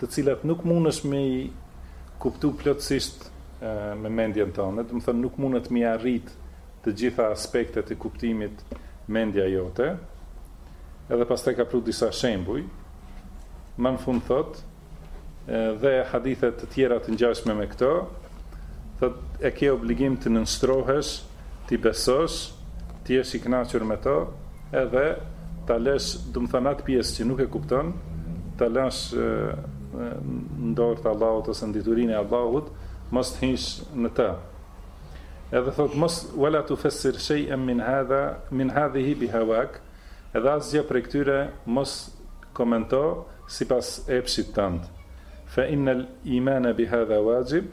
të cilat nuk mundesh me i kuptu plotësisht me mendjen tënde, domethonë nuk mundet me i arrit të gjitha aspektet e kuptimit mendja jote. Edhe pastaj ka pru disa shembuj. Më në fund thot, dhe hadithe të tjera të ngjashme me këto, thot e ke obligim të nënshtrohesh T'i besosh, të jesh i kënaqur me to, edhe ta lësh, domethonë atë pjesë që nuk e kupton, ta lësh në dorë të Allahut ose në diturinë e Allahut, mos të hish në të. Edhe thot wala tu fesir shay'an min hadha min hadhihi bi hawak, edhe asgjë prej këtyre mos komento sipas epshit tënd. Fa innal imana bi hadha wajib,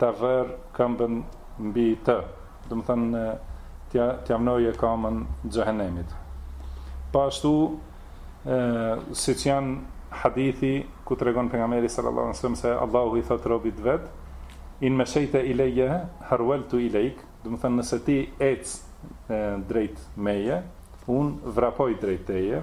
ta vërë këmbën mbi të, domethonë t'ja t'ja vnojë kamën xhehenemit. Po ashtu, ë siç janë hadithi ku tregon pejgamberi sallallahu alajhi wasallam se Allahu i thotë robit vet in meshejte ilejje harweltu ilejk domethonë nëse ti ec drejt meje un vrapoj drejt teje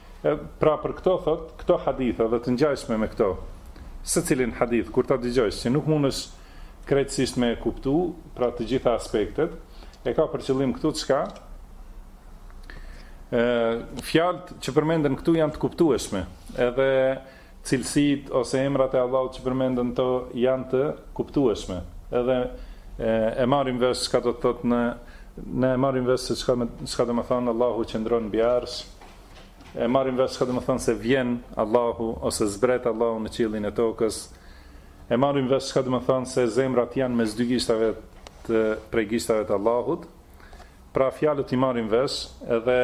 Pra për këto thotë, këto hadithe dhe të ngjajshme me këto, secilin hadith kur ta dëgjojsh që nuk mundesh krejtësisht me e kuptu, pra të gjitha aspektet, e ka për qëllim këtu çka? Ë fjalët që përmenden këtu janë të kuptueshme, edhe cilësit ose emrat e Allahut që përmenden n'to janë të kuptueshme. Edhe e, e marrim vesh çka do të thotë në në e marrim vesh se çka çka domethonë Allahu qëndron mbi arsh, e marrim vesh çka domethonë se vjen Allahu ose zbret Allahu në qiellin e tokës. E marrim vesh çka domethonë se zemrat janë mes dy gishtave prej gishtave të Allahut. Pra fjalët i marrim vesh edhe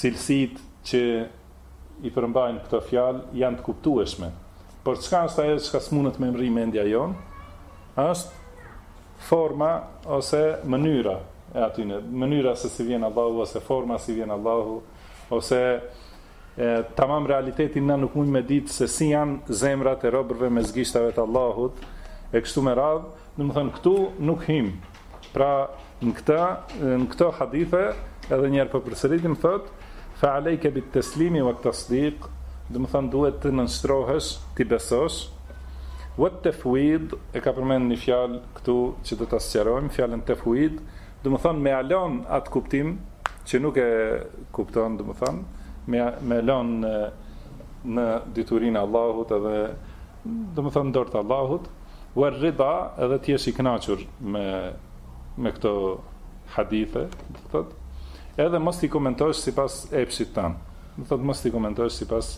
cilësitë që i përmbajnë këto fjalë janë të kuptueshme. Por çka është ajo që s'mundet me mri mendja jon? Është Forma ose mënyra e atyne, mënyra se si vjen Allahu ose forma si vjen Allahu, ose e, tamam realitetin na nuk mund me ditë se si janë zemrat e robërve mes gishtave të Allahut, e kështu me radhë, domethonë këtu nuk him. Pra në këta, në këto hadithe, edhe njëherë po përsëritim, thotë, Fa alejke bit teslimi wat tasdik, domethonë duhet të nënshtrohesh, t'i besosh, wat tefwid, e ka përmend një fjalë këtu që do ta sqarojmë, fjalën tefwid, domethonë me ia lon atë kuptim që nuk e kupton, domethonë me me lënë në diturinë e Allahut edhe domethonë në dorë të Allahut, wa rida edhe të jesh i kënaqur me me këto hadithe, do të thotë, edhe mos t'i komentosh sipas epshit tand. Do të thotë mos t'i komentosh sipas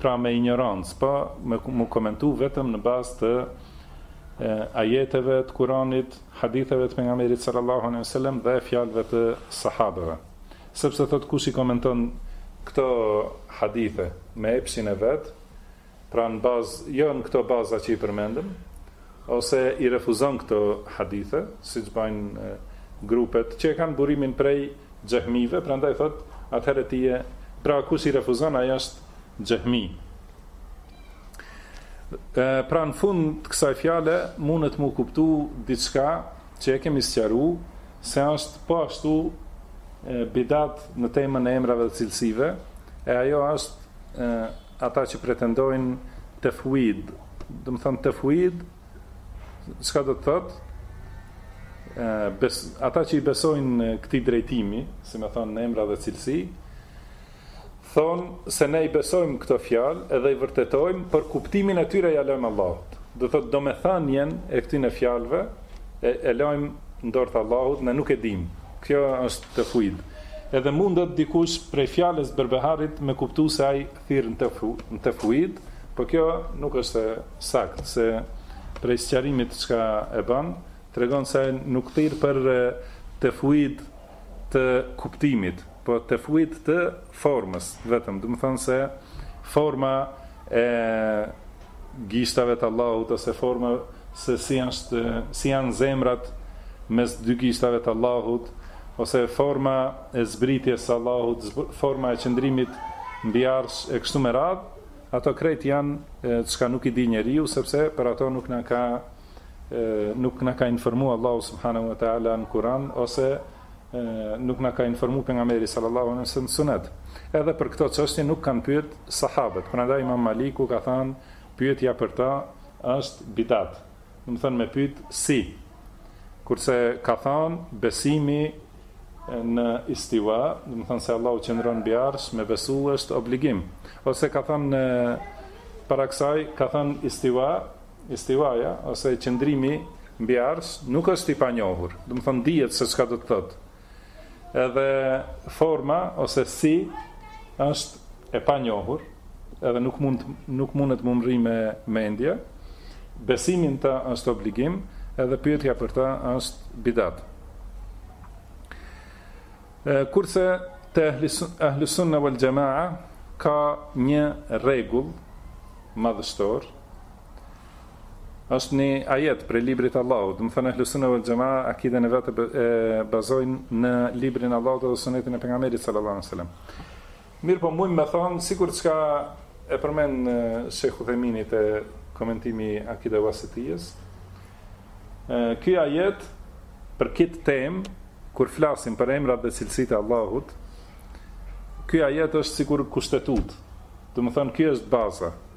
pra me injorancë, po me u komentu vetëm në bazë të e, ajeteve të Kuranit, haditheve të pejgamberit sallallahu alejhi we sellem dhe fjalëve të sahabeve. Sepse thotë kush i komenton këto hadithe me epshin e vet, pra në bazë, jo në këto baza që i përmendëm, ose i refuzon këto hadithe, siç bajnë grupet, që e kanë burimin prej xhehmive, prandaj thotë, atëherë ti e, pra kush i refuzon, ai është xhehmi. Pra në fund të kësaj fjale, mundet m'u kuptu diçka, Që e kemi sqaru se është po ashtu bidat në temën e emrave dhe cilësive, e ajo është ata që pretendojnë tefwid, domethonë tefwid çka do të thotë ata që i besojnë këtij drejtimi, si me thonë në emra dhe cilësi, Thonë se ne i besojmë këto fjalë edhe i vërtetojmë, por kuptimin e tyre ia lëmë Allahut. Do të thotë domethënien e këtyne fjalëve e e lajmë në dorë të Allahut, ne nuk e dimë. Kjo është tefwid. Edhe mundet dikush prej fjalës së Berbeharit me kuptu se ai thirr në tefw, në tefwid, por kjo nuk është e saktë, se prej sqarimit çka e bën, tregon se ai nuk thirr për tefwid të kuptimit, Po tefwid të formës vetëm, domethonë se forma e gishtave të Allahut ose forma se si është si janë zemrat mes dy gishtave të Allahut ose forma e zbritjes së Allahut, forma e qëndrimit mbi arsh e kështu me radhë, ato krejt janë çka nuk i di njeriu sepse për ato nuk na ka nuk na ka informu Allahu subhanahu wa taala në Kur'an ose nuk na ka informu pejgamberi sallallahu alejhi wasallam në sunet. Edhe për këto çështje nuk kanë pyet sahabët. Prandaj Imam Maliku ka thënë pyetja për ta është bidat. Domethonë me pyet si. Kurse ka thënë besimi në istiwa, domethonë se Allahu qëndron mbi arsh, me besu është obligim. Ose ka thënë para kësaj ka thënë istiwa Istivaja ose qëndrimi mbi arsh nuk është i panjohur, domethënë dihet se çka do të thotë. Edhe forma ose si është e panjohur, edhe nuk mund nuk mundet të mbërrihet me mendje. Besimi në të është obligim, edhe pyetja për të është bidat. Kurse te ehli sunne wal jamaa ka një rregull madhështor, Është një ajet prej librit të Allahut. Domethënë Ehlusunne wal Jamaa akiden e vet e bazojnë në librin e Allahut dhe sunetin e pejgamberit sallallahu alaihi wasallam. Mirë po mund me thonë, sikur çka e përmend Shejh Uthejmini te komentimi i Akide Vasitijës, ky ajet për këtë temë, kur flasim për emrat dhe cilësit e Allahut, ky ajet është sikur kushtetutë, domethënë kjo është baza,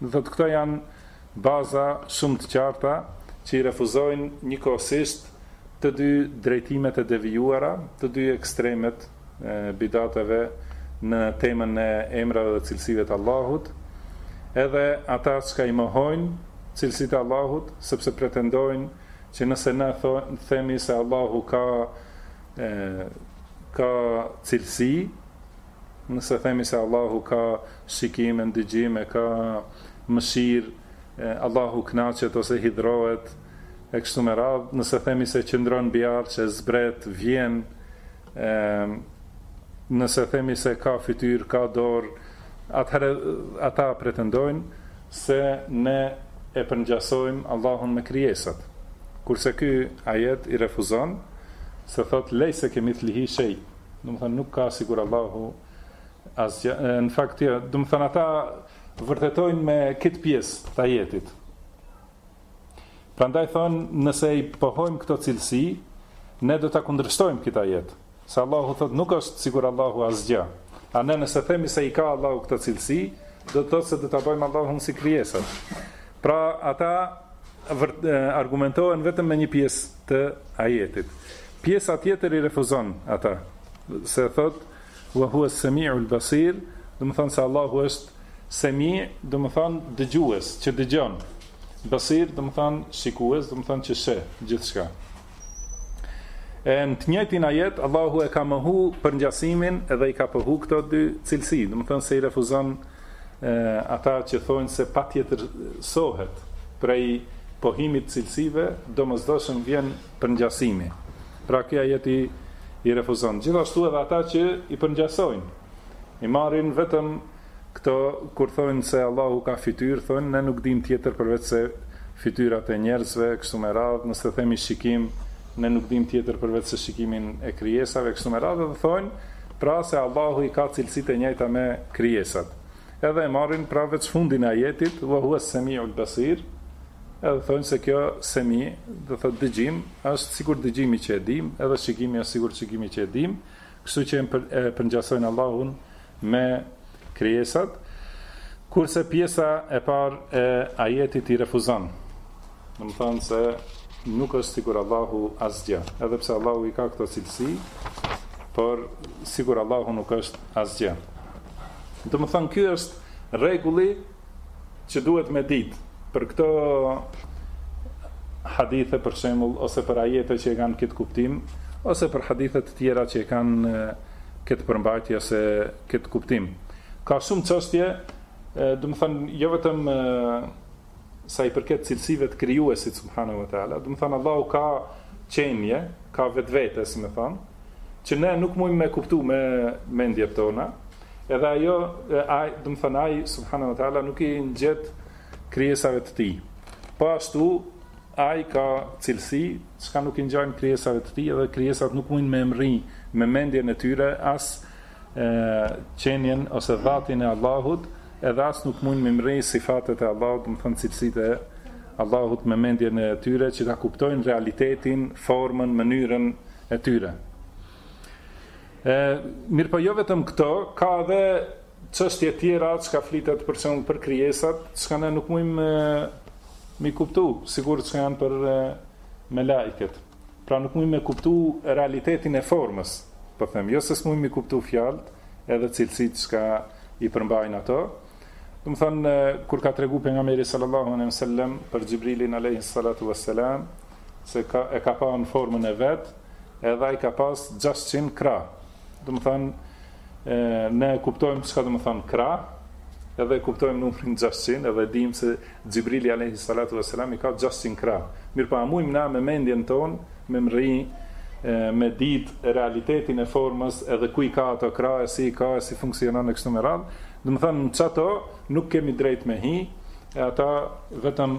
Do thotë këto janë baza shumë të qarta që i refuzojnë njëkohësisht të dy drejtimet e devijuara, të dy ekstremet e bidateve në temën e emrave dhe cilësive të Allahut, edhe ata çka i mohojnë cilësitë e Allahut, sepse pretendojnë që nëse ne themi se Allahu ka ka cilësi, Nëse themi se Allahu ka shikim e dëgjim e ka mëshirë, Allahu kënaqet ose hidhërohet e kështu me radhë, nëse themi se qëndron mbi arsh e zbret, vjen, e, nëse themi se ka fytyrë, ka dorë, atëherë ata pretendojnë se ne e përngjasojmë Allahun me krijesat. Kurse ky ajet i refuzon se thotë lejse kemithlihi shej. Domethënë nuk ka sikur Allahu asgjë. Në fakt, jo, domethënë ata vërtetojnë me këtë pjesë të ajetit. Prandaj thonë, nëse i pohojmë këto cilësi, ne do ta kundërshtojmë këtë ajet. Se Allahu thotë nuk është sikur Allahu asgjë. A ne nëse themi se i ka Allahu këto cilësi, do të thotë se do ta bëjmë Allahun si krijesat. Pra ata argumentohen vetëm me një pjesë të ajetit. Pjesa tjetër i refuzon ata, se thotë, wa hua semi ul basir, domethënë se Allahu është semi, domethënë dëgjues, që dëgjon, basir, domethënë shikues, domethënë që sheh gjithçka. E në të njëjtin ajet Allahu e ka mohu përngjasimin edhe i ka pohu këto dy cilësi, domethënë se i refuzon e, ata që thonë se patjetërsohet prej pohimit të cilësive, domosdoshëm vjen përngjasimi. Pra ky ajet i i refuzon. Gjithashtu edhe ata që i përngjasojnë, i marrin vetëm Këto kur thojnë se Allahu ka fytyrë, thojnë ne nuk dimë tjetër përveçse fytyrat e njerëzve e kështu me radhë, nëse themi shikim, ne nuk dimë tjetër përveçse shikimin e krijesave e kështu me radhë dhe thojnë pra se Allahu i ka cilësitë e njëjta me krijesat. Edhe e marrin pra veç fundin e ajetit, wa huwa as-sami'u al-basir, edhe thojnë se kjo semi, domethënë dëgjim, është sikur dëgjimi që e dimë, edhe shikimi është sikur shikimi që e dimë, kështu që e përngjasojnë Allahun me krijesat, kurse pjesa e parë e ajetit i refuzon. Domethënë se nuk është sikur Allahu asgjë, edhe pse Allahu i ka këto cilësi, por sikur Allahu nuk është asgjë. Domethënë ky është rregulli Që duhet me ditë për këto hadithe për shembull ose për ajete që e kanë këtë kuptim ose për hadithe të tjera që e kanë këtë përmbajtje ose këtë kuptim. Ka shumë çështje, domethënë jo vetëm sa i përket cilësive të krijuesit subhanahu wa taala, domethënë Allahu ka qenie, ka vetvete, si me thënë, që ne nuk mujmë me kuptu me mendjet tona, Edhe ajo, ai, domethënë ai subhanahu wa taala nuk i ngjet krijesave të tij. Po ashtu ai ka cilësi çka nuk i ngjajnë krijesave të tij dhe krijesat nuk mundin me mrri me mendjen e tyre as e, qenien ose dhatin e Allahut edhe as nuk mundin me mrri sifatet e Allahut domethënë cilësitë e Allahut me mendjen e tyre që ta kuptojnë realitetin, formën, mënyrën e tyre. E, mirëpo jo vetëm këto, ka edhe çështje tjera çka flitet për shembull për krijesat, çka ne nuk mujmë me, me i kuptu, sikur që janë për melaiket. Pra nuk mujmë me kuptu realitetin e formës, po them, jo se s'mujmë me i kuptu fjalët, edhe cilësitë çka i përmbajnë ato. Domethënë, kur ka tregu Pejgamberi sallallahu alejhi ve sellem, për Xhibrilin alayhi salatu vesselam se ka, e ka pa në formën e vetë, Edhe i ka pas 600 krahë. Domethënë ne e kuptojmë çka domethënë krah, edhe e kuptojmë numrin 600, edhe dimë se Xhibrili alayhi salatu vesselam i ka 600 krahë. Mirëpo a mujmë na me mendjen tonë, me mrri, me ditë realitetin e formës, edhe ku i ka ato krahë, e si i ka, e si funksionojnë e kështu me radhë. Domethënë n'qato nuk kemi drejt me hi, e ata vetëm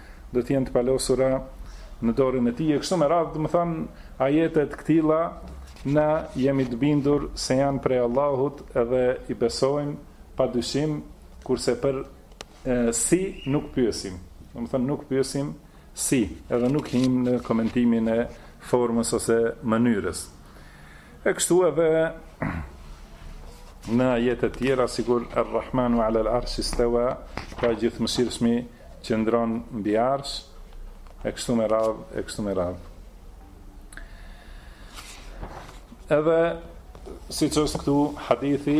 do të jenë të palosura në dorën e tij e kështu me radhë, domethënë ajete të këtilla na jemi të bindur se janë prej Allahut dhe i besojmë pa dyshim, kurse për e, si nuk pyesim. Domethënë nuk pyesim si, edhe nuk him në komentimin e formës ose mënyrës. E kështu edhe në ajetet tjera, sikur Ar-Rahmanu ala al-Arsh istawa, pra Gjithëmëshirshmi qëndron mbi Arsh, e kështu me radhë, e kështu me radhë. Edhe, siç është këtu hadithi,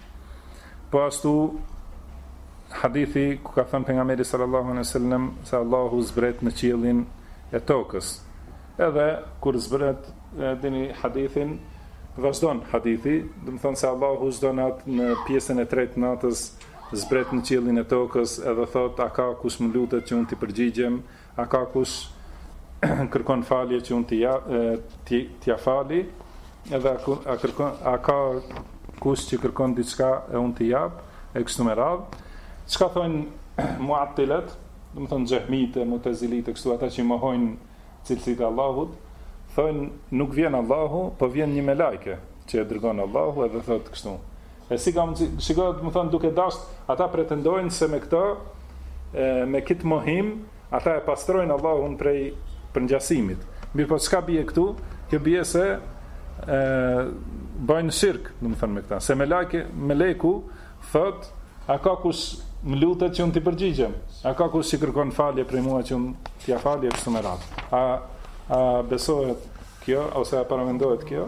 Po ashtu hadithi ku ka thënë pejgamberi sallallahu alejhi ve sellem se Allahu zbret në qiellin e tokës. Edhe kur zbret e dini hadithin vazhdon hadithi, domethënë se Allahu çdo natë në pjesën e tretë të natës zbret në qiellin e tokës edhe thotë a ka kush më lutet që unë t'i përgjigjem A ka kush kërkon falje që unë t'ja t'i t'ja fali? Edhe a, a kërkon a ka kush që kërkon diçka e unë t'i jap? E kështu me radhë. Çka thonë mu'attilat, domethënë xehmite, mutezilit e kështu ata që i mohojnë cilësitë e Allahut, thonë nuk vjen Allahu, po vjen një melajke që e dërgon Allahu edhe thotë kështu. E si ka mundësi, shiko, domethënë duke dashur, ata pretendojnë se me këtë me këtë mohim ata e pastrojnë Allahun prej përngjasimit. Mirëpo çka bie këtu? Kjo bie se ë bëjnë shirk, domethënë me këtë. Se melajke, meleku thotë, a ka kush më lutet që unë t'i përgjigjem? A ka kush që kërkon falje prej mua që unë t'ia fali e kështu me radhë? A a besohet kjo ose a paramendohet kjo?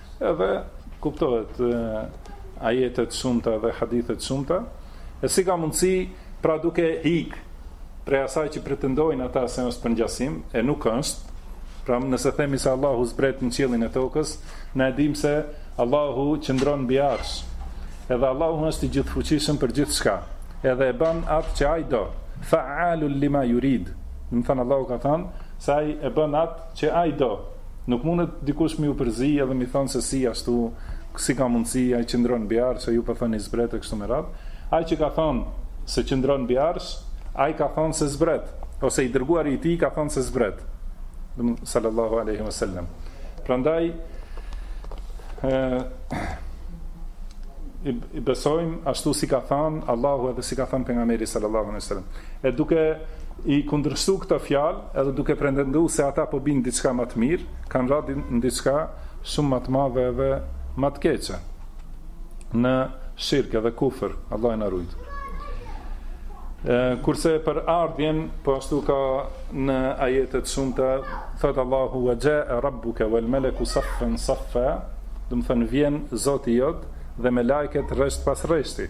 Edhe kuptohet ajete të shumta dhe hadithe të shumta, e si ka mundësi pra duke ik prej asaj që pretendojnë ata se është përngjasim, e nuk është. Pra nëse themi se Allahu zbret në qiellin e tokës, na e dimë se Allahu qëndron mbi arsh. Edhe Allahu është i gjithëfuqishëm për gjithçka. Edhe e bën atë që ai do. Fa'alul lima yurid. Domethënë Allahu ka thënë se ai e bën atë që ai do. Nuk mundet dikush me u përzi edhe me thënë se si ashtu, si ka mundësi, ai qëndron mbi arsh e ju po thoni zbret e kështu me radhë. Ai që ka thënë se qëndron mbi arsh, ai ka thënë se zbret, ose i Dërguari i Tij ka thënë se zbret, domethënë sallallahu alejhi ve selem. Prandaj i besojmë ashtu si ka thënë Allahu edhe si ka thënë pejgamberi sallallahu alejhi ve selem. E duke i kundërshtu këto fjalë, edhe duke pretendu se ata po bijnë diçka ma të mirë, kanë ra n'diçka shumë ma të madhe edhe ma të keqe, në shirk edhe kufër, Allahu na rujt. Kurse për ardhjen, po ashtu ka në ajete të shumta, thotë Allahu wa jaa rabbuka wal malaku saffan saffa, domethënë vjen Zoti jot dhe melajket rresht pas rreshti.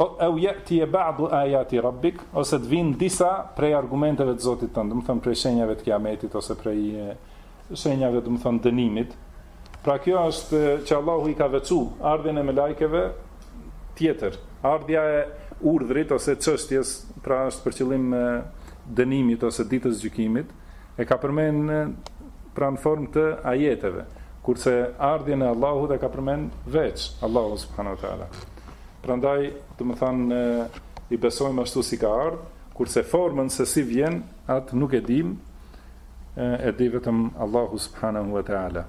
Eu je'tije ba'du ajati rabbik, ose të vinë disa prej argumenteve të Zotit tënd, domethanë prej shenjave të Kiametit ose prej shenjave, domethanë dënimit. Pra kjo është që Allahu i ka veçu ardhjen e melajkeve tjetër. Ardhja e urdhrit ose çështjes, pra është për qëllim dënimit ose ditës gjykimit. E ka përmend pra në formë të ajeteve, kurse ardhjen e Allahut e ka përmend veç Allahu subhanahu wa taala. Prandaj, domethanë i besojmë ashtu si ka ardh, kurse formën se si vjen, atë nuk e dimë, e di vetëm Allahu subhanahu wa taala.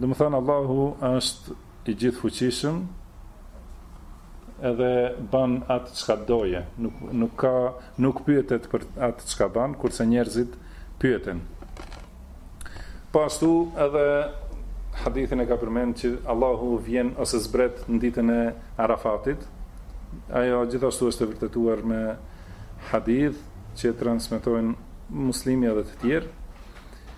Domethanë Allahu është i gjithëfuqishëm edhe ban atë çka doje, nuk nuk ka nuk pyetet për atë çka ban, kurse njerëzit pyeten. Po ashtu edhe hadithin e ka përmend që Allahu vjen ose zbret në ditën e Arafatit. Ajo gjithashtu është e vërtetuar me hadith që e transmetojnë Muslimi edhe të tjerë.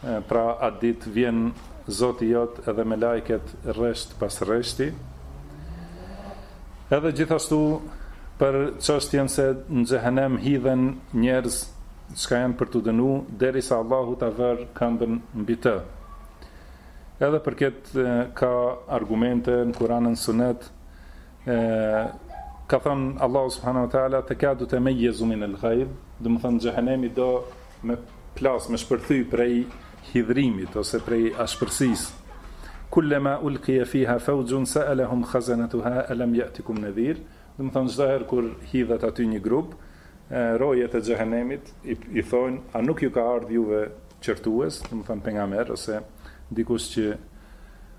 Pra atë ditë vjen Zoti jot edhe melajket rresht pas rreshti. Edhe gjithashtu për çështjen se në xhehenem hidhen njerëz çka janë për t'u dënu derisa Allahu ta vërë këmbën mbi të. Edhe për këtë ka argumente në Kur'an e në Sunet ka thënë Allahu subhanahu wa taala takadu tamayyazu min al ghaydh, domethanë xhehenemi do me plas me shpërthy prej hidhrimit ose prej ashpërsisë. Kullama ulqiya fiha fawjun sa'alahum khazanatuha alam ya'tikum nadhir, domethanë çdo herë kur hidhet aty një grup, rojet e xhehenemit i, i thonë a nuk ju ka ardhur juve qortues, domethanë pejgamber ose dikush që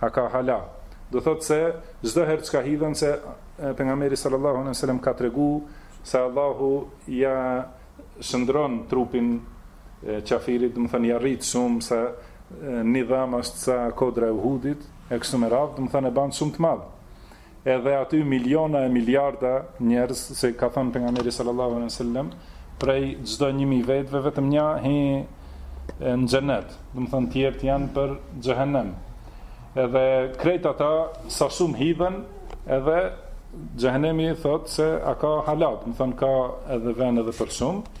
A ka hala? Do thotë se çdo herë çka hidhen se pejgamberi sallallahu alejhi wasallam ka tregu se Allahu ja shndërron trupin qafirit, domethanë ja rrit shumë se një dham asht sa kodra e Uhudit, e kështu me radhë, domethanë e ban shumë të madh. Edhe aty miliona e miliarda njerëz, se ka thënë pejgamberi sallallahu alejhi ve sellem, prej çdo një mijë vetëve vetëm një hin në xhenet, domethanë të tjerët janë për xhehenem. Edhe krejt ata sa shumë hidhen, edhe xhehenemi thotë se a ka hala, domethanë ka edhe vend edhe për shumë.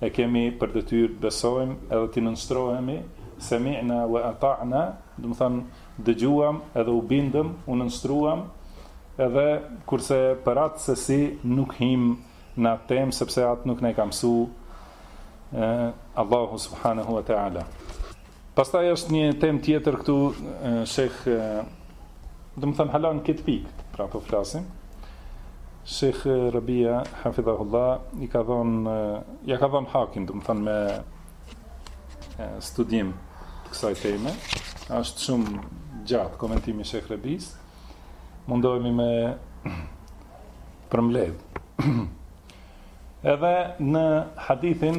e kemi për detyrë të besojmë edhe t'i nënshtrohemi, semi'na wa ata'na, domethanë dëgjuam edhe u bindëm, u nënshtruam, edhe kurse për atë se si nuk him në atë temë, sepse atë nuk na e ka mësu Allahu subhanahu wa ta'ala. Pastaj është një temë tjetër këtu, shekh, domethënë hala në këtë pikë, pra po flasim, shekh Rabia, Hafidhahullah, i ka dhonë, ja ka dhonë hakin, domethënë me studim të kësaj teme, është shumë gjatë komentimi shekh Rabis, mundohemi me përmbledhë. Edhe në hadithin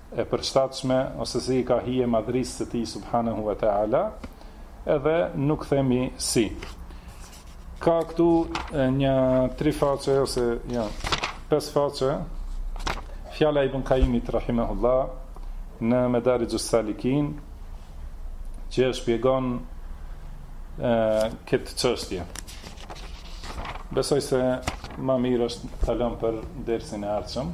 e përshtatshme ose si i ka hije madhërisë së Tij subhanehu ve te ala edhe nuk themi si ka këtu një tri faqe ose jo pesë faqe fjala e Ibn Kajimit rahimehullah në Medarixhus Salikin që e shpjegon e, këtë qështje besoj se ma mirë është ta lomë për dersin e ardhshëm